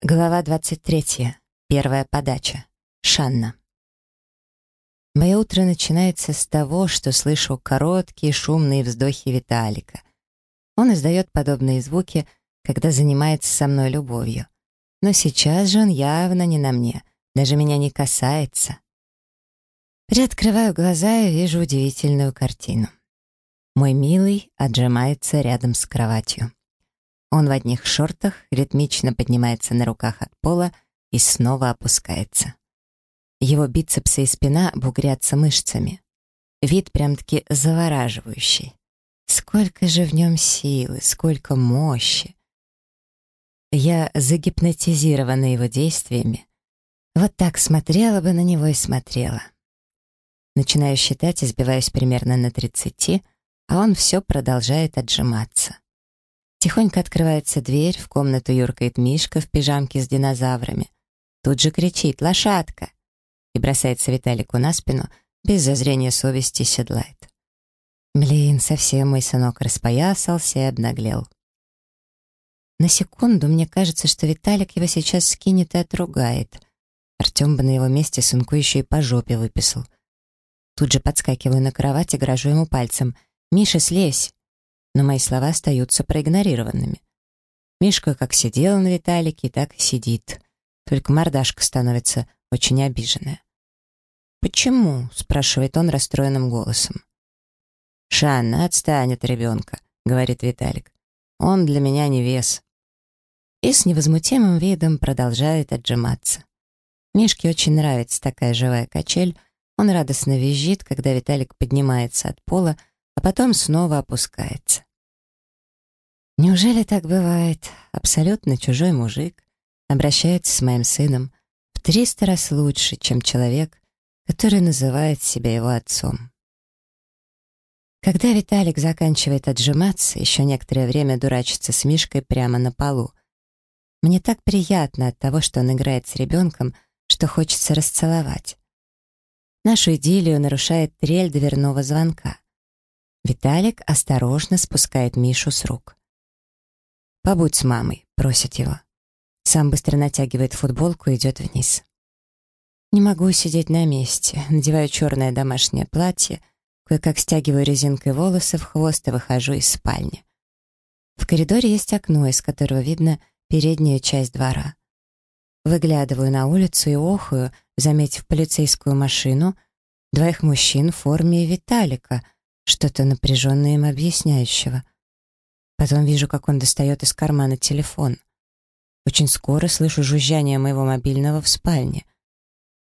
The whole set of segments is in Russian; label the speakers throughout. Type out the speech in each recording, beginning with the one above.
Speaker 1: Глава 23. Первая подача. Шанна. Мое утро начинается с того, что слышу короткие шумные вздохи Виталика. Он издает подобные звуки, когда занимается со мной любовью. Но сейчас же он явно не на мне, даже меня не касается. Приоткрываю глаза и вижу удивительную картину. Мой милый отжимается рядом с кроватью. Он в одних шортах ритмично поднимается на руках от пола и снова опускается. Его бицепсы и спина бугрятся мышцами. Вид прям-таки завораживающий. Сколько же в нем силы, сколько мощи. Я загипнотизирована его действиями. Вот так смотрела бы на него и смотрела. Начинаю считать и сбиваюсь примерно на 30, а он все продолжает отжиматься. Тихонько открывается дверь, в комнату юркает Мишка в пижамке с динозаврами. Тут же кричит «Лошадка!» и бросается Виталику на спину, без зазрения совести седлает. Блин, совсем мой сынок распоясался и обнаглел. На секунду мне кажется, что Виталик его сейчас скинет и отругает. Артем бы на его месте сынку еще и по жопе выписал. Тут же подскакиваю на кровать и грожу ему пальцем. «Миша, слезь!» Но мои слова остаются проигнорированными. Мишка как сидел на Виталике, так и сидит. Только мордашка становится очень обиженная. «Почему?» — спрашивает он расстроенным голосом. «Шанна, отстань от ребенка», — говорит Виталик. «Он для меня не вес». И с невозмутимым видом продолжает отжиматься. Мишке очень нравится такая живая качель. Он радостно визжит, когда Виталик поднимается от пола а потом снова опускается. Неужели так бывает? Абсолютно чужой мужик обращается с моим сыном в триста раз лучше, чем человек, который называет себя его отцом. Когда Виталик заканчивает отжиматься, еще некоторое время дурачится с Мишкой прямо на полу. Мне так приятно от того, что он играет с ребенком, что хочется расцеловать. Нашу идиллию нарушает трель дверного звонка. Виталик осторожно спускает Мишу с рук. «Побудь с мамой», — просит его. Сам быстро натягивает футболку и идет вниз. Не могу сидеть на месте. Надеваю черное домашнее платье, кое-как стягиваю резинкой волосы в хвост и выхожу из спальни. В коридоре есть окно, из которого видно передняя часть двора. Выглядываю на улицу и охую, заметив полицейскую машину, двоих мужчин в форме Виталика — что-то напряженное им объясняющего. Потом вижу, как он достает из кармана телефон. Очень скоро слышу жужжание моего мобильного в спальне.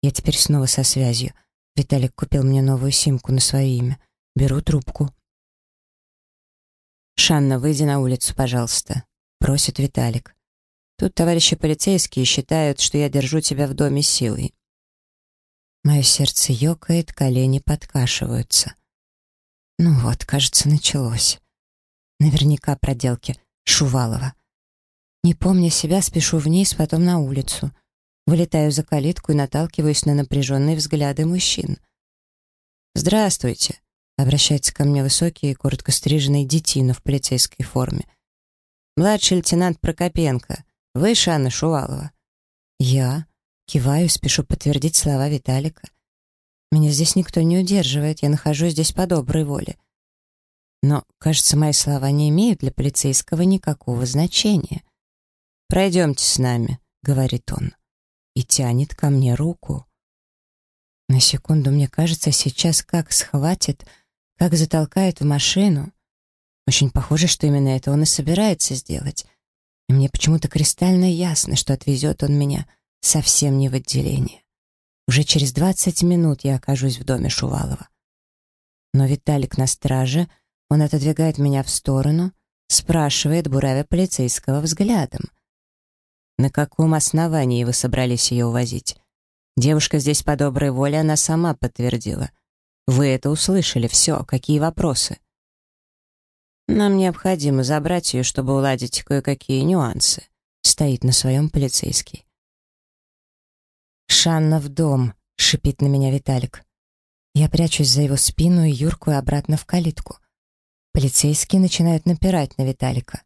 Speaker 1: Я теперь снова со связью. Виталик купил мне новую симку на свое имя. Беру трубку. «Шанна, выйди на улицу, пожалуйста», — просит Виталик. «Тут товарищи полицейские считают, что я держу тебя в доме силой». Мое сердце ёкает, колени подкашиваются. Ну вот, кажется, началось. Наверняка проделки Шувалова. Не помня себя, спешу вниз, потом на улицу. Вылетаю за калитку и наталкиваюсь на напряженные взгляды мужчин. «Здравствуйте», — обращается ко мне высокий и коротко стриженный детина в полицейской форме. «Младший лейтенант Прокопенко. Вы Шанна Шувалова?» «Я?» Киваю, спешу подтвердить слова Виталика. Меня здесь никто не удерживает, я нахожусь здесь по доброй воле. Но, кажется, мои слова не имеют для полицейского никакого значения. «Пройдемте с нами», — говорит он, и тянет ко мне руку. На секунду мне кажется, сейчас как схватит, как затолкает в машину. Очень похоже, что именно это он и собирается сделать. И мне почему-то кристально ясно, что отвезет он меня совсем не в отделение. Уже через 20 минут я окажусь в доме Шувалова. Но Виталик на страже, он отодвигает меня в сторону, спрашивает, буравя полицейского взглядом. «На каком основании вы собрались ее увозить? Девушка здесь по доброй воле, она сама подтвердила. Вы это услышали, все, какие вопросы?» «Нам необходимо забрать ее, чтобы уладить кое-какие нюансы», стоит на своем полицейский. «Шанна в дом!» — шипит на меня Виталик. Я прячусь за его спину и юркую обратно в калитку. Полицейские начинают напирать на Виталика.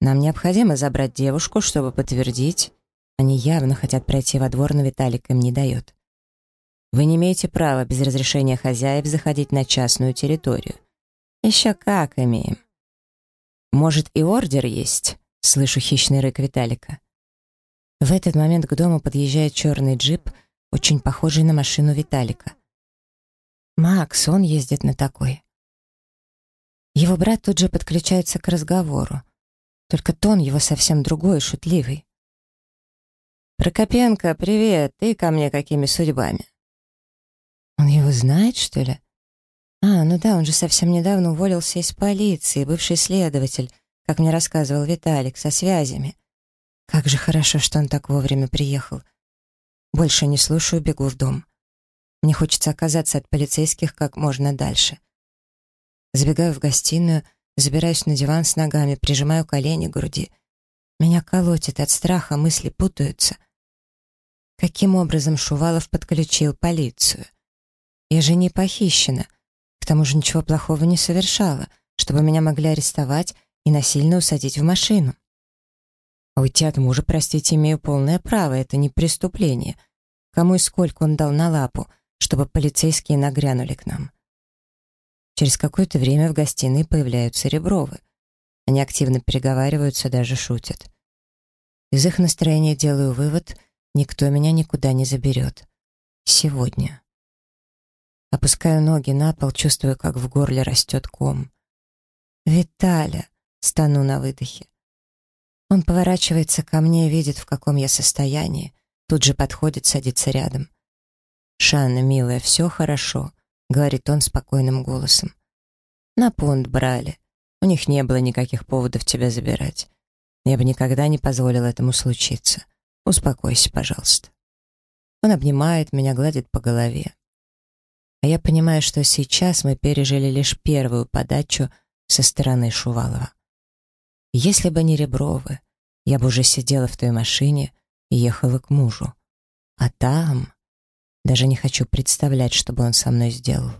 Speaker 1: «Нам необходимо забрать девушку, чтобы подтвердить...» Они явно хотят пройти во двор, но Виталик им не дает. Вы не имеете права без разрешения хозяев заходить на частную территорию. Еще как имеем. Может, и ордер есть? Слышу хищный рык Виталика. В этот момент к дому подъезжает черный джип, очень похожий на машину Виталика. Макс, он ездит на такой. Его брат тут же подключается к разговору. Только тон его совсем другой, шутливый. «Прокопенко, привет! Ты ко мне какими судьбами?» «Он его знает, что ли?» «А, ну да, он же совсем недавно уволился из полиции, бывший следователь, как мне рассказывал Виталик, со связями. Как же хорошо, что он так вовремя приехал. Больше не слушаю, бегу в дом. Мне хочется оказаться от полицейских как можно дальше. Забегаю в гостиную, забираюсь на диван с ногами, прижимаю колени к груди. Меня колотит от страха, мысли путаются. Каким образом Шувалов подключил полицию? Я же не похищена. К тому же ничего плохого не совершала, чтобы меня могли арестовать и насильно усадить в машину. Уйти от мужа, простите, имею полное право, это не преступление. Кому и сколько он дал на лапу, чтобы полицейские нагрянули к нам. Через какое-то время в гостиной появляются Ребровы. Они активно переговариваются, даже шутят. Из их настроения делаю вывод, никто меня никуда не заберет. Сегодня. Опускаю ноги на пол, чувствую, как в горле растет ком. «Виталя!» — стану на выдохе. Он поворачивается ко мне видит, в каком я состоянии. Тут же подходит, садится рядом. «Шанна, милая, все хорошо», — говорит он спокойным голосом. «На понт брали. У них не было никаких поводов тебя забирать. Я бы никогда не позволил этому случиться. Успокойся, пожалуйста». Он обнимает меня, гладит по голове. А я понимаю, что сейчас мы пережили лишь первую подачу со стороны Шувалова. Если бы не Ребровы, я бы уже сидела в той машине и ехала к мужу. А там... Даже не хочу представлять, что бы он со мной сделал.